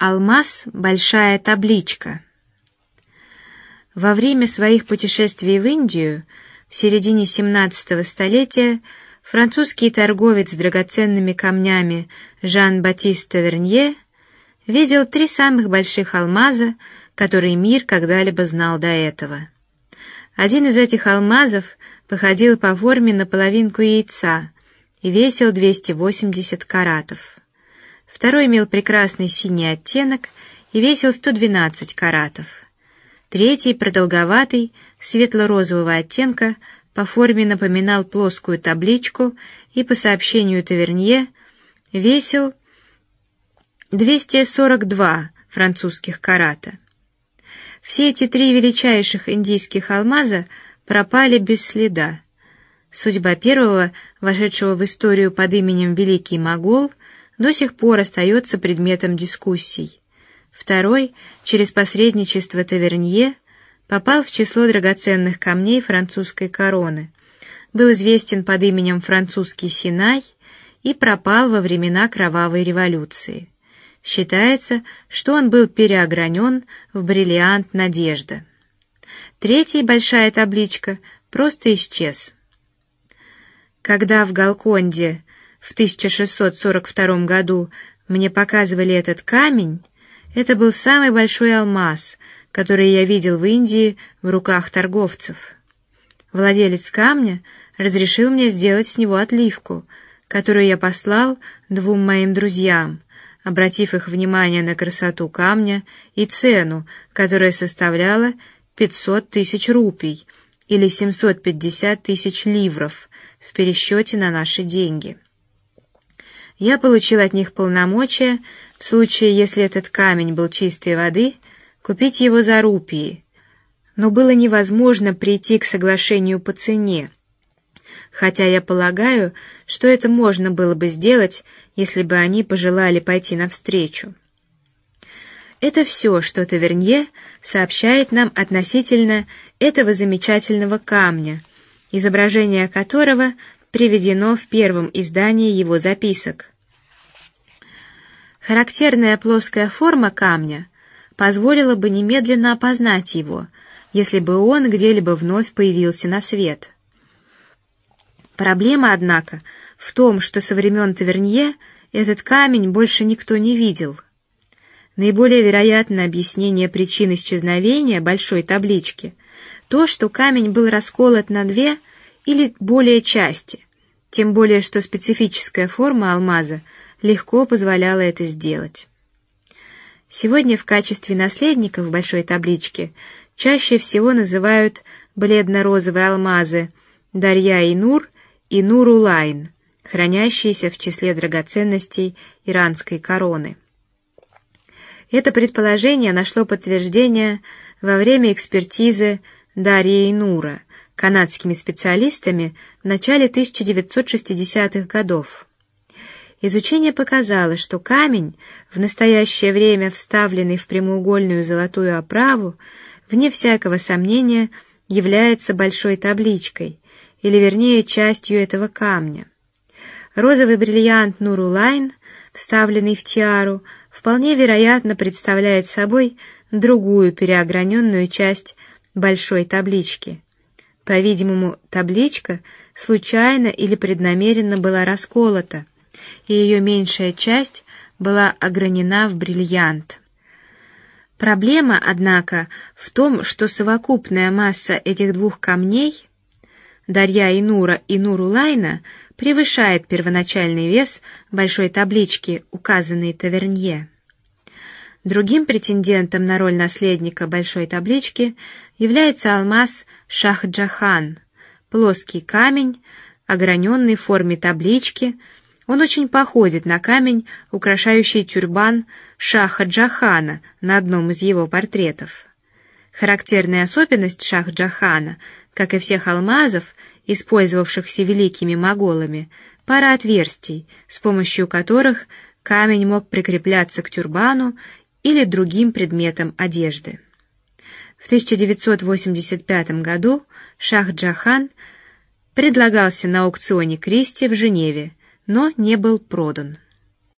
Алмаз – большая табличка. Во время своих путешествий в Индию в середине XVII столетия французский торговец драгоценными камнями Жан-Батист Тавернье видел три самых больших алмаза, которые мир когда-либо знал до этого. Один из этих алмазов походил по форме на половинку яйца и весил 280 каратов. Второй имел прекрасный синий оттенок и весил 112 каратов. Третий, продолговатый, светло-розового оттенка, по форме напоминал плоскую табличку и, по сообщению Тавернье, весил 242 французских карата. Все эти три величайших индийских алмаза пропали без следа. Судьба первого, вошедшего в историю под именем Великий Могол, до сих пор остается предметом дискуссий. Второй, через посредничество Тавернье, попал в число драгоценных камней французской короны, был известен под именем французский Синай и пропал во времена кровавой революции. Считается, что он был переогранен в бриллиант Надежда. Третий большая табличка просто исчез. Когда в Галконде в 1642 году мне показывали этот камень, это был самый большой алмаз, который я видел в Индии в руках торговцев. Владелец камня разрешил мне сделать с него отливку, которую я послал двум моим друзьям, обратив их внимание на красоту камня и цену, которая составляла 500 тысяч рупий или 750 тысяч ливров в пересчете на наши деньги. Я получил от них полномочия в случае, если этот камень был чистой воды, купить его за рупии. Но было невозможно прийти к соглашению по цене, хотя я полагаю, что это можно было бы сделать, если бы они пожелали пойти навстречу. Это все, что Тавернье сообщает нам относительно этого замечательного камня, изображение которого приведено в первом издании его записок. Характерная плоская форма камня позволила бы немедленно опознать его, если бы он где-либо вновь появился на свет. Проблема, однако, в том, что со времен Тавернье этот камень больше никто не видел. Наиболее вероятное объяснение причин исчезновения большой таблички то, что камень был расколот на две или более части, тем более что специфическая форма алмаза легко позволяла это сделать. Сегодня в качестве наследников большой таблички чаще всего называют бледно-розовые алмазы Дарья и Нур и Нурулайн, хранящиеся в числе драгоценностей иранской короны. Это предположение нашло подтверждение во время экспертизы Дарьи и Нура канадскими специалистами в начале 1960-х годов. Изучение показало, что камень, в настоящее время вставленный в прямоугольную золотую оправу, вне всякого сомнения является большой табличкой, или вернее частью этого камня. Розовый бриллиант Нурулайн, вставленный в тиару, вполне вероятно представляет собой другую переограненную часть большой таблички. По-видимому, табличка случайно или преднамеренно была расколота, и ее меньшая часть была огранена в бриллиант. Проблема, однако, в том, что совокупная масса этих двух камней, Дарья и Нура и Нурулайна, превышает первоначальный вес большой таблички, указанной Тавернье. Другим претендентом на роль наследника большой таблички является алмаз Шах-Джахан, плоский камень, ограненный в форме таблички. Он очень походит на камень, украшающий тюрбан Шаха Джахана на одном из его портретов. Характерная особенность Шах-Джахана, как и всех алмазов, использовавшихся великими моголами, пара отверстий, с помощью которых камень мог прикрепляться к тюрбану или другим предметам одежды. В 1985 году Шах Джахан предлагался на аукционе Кристи в Женеве, но не был продан.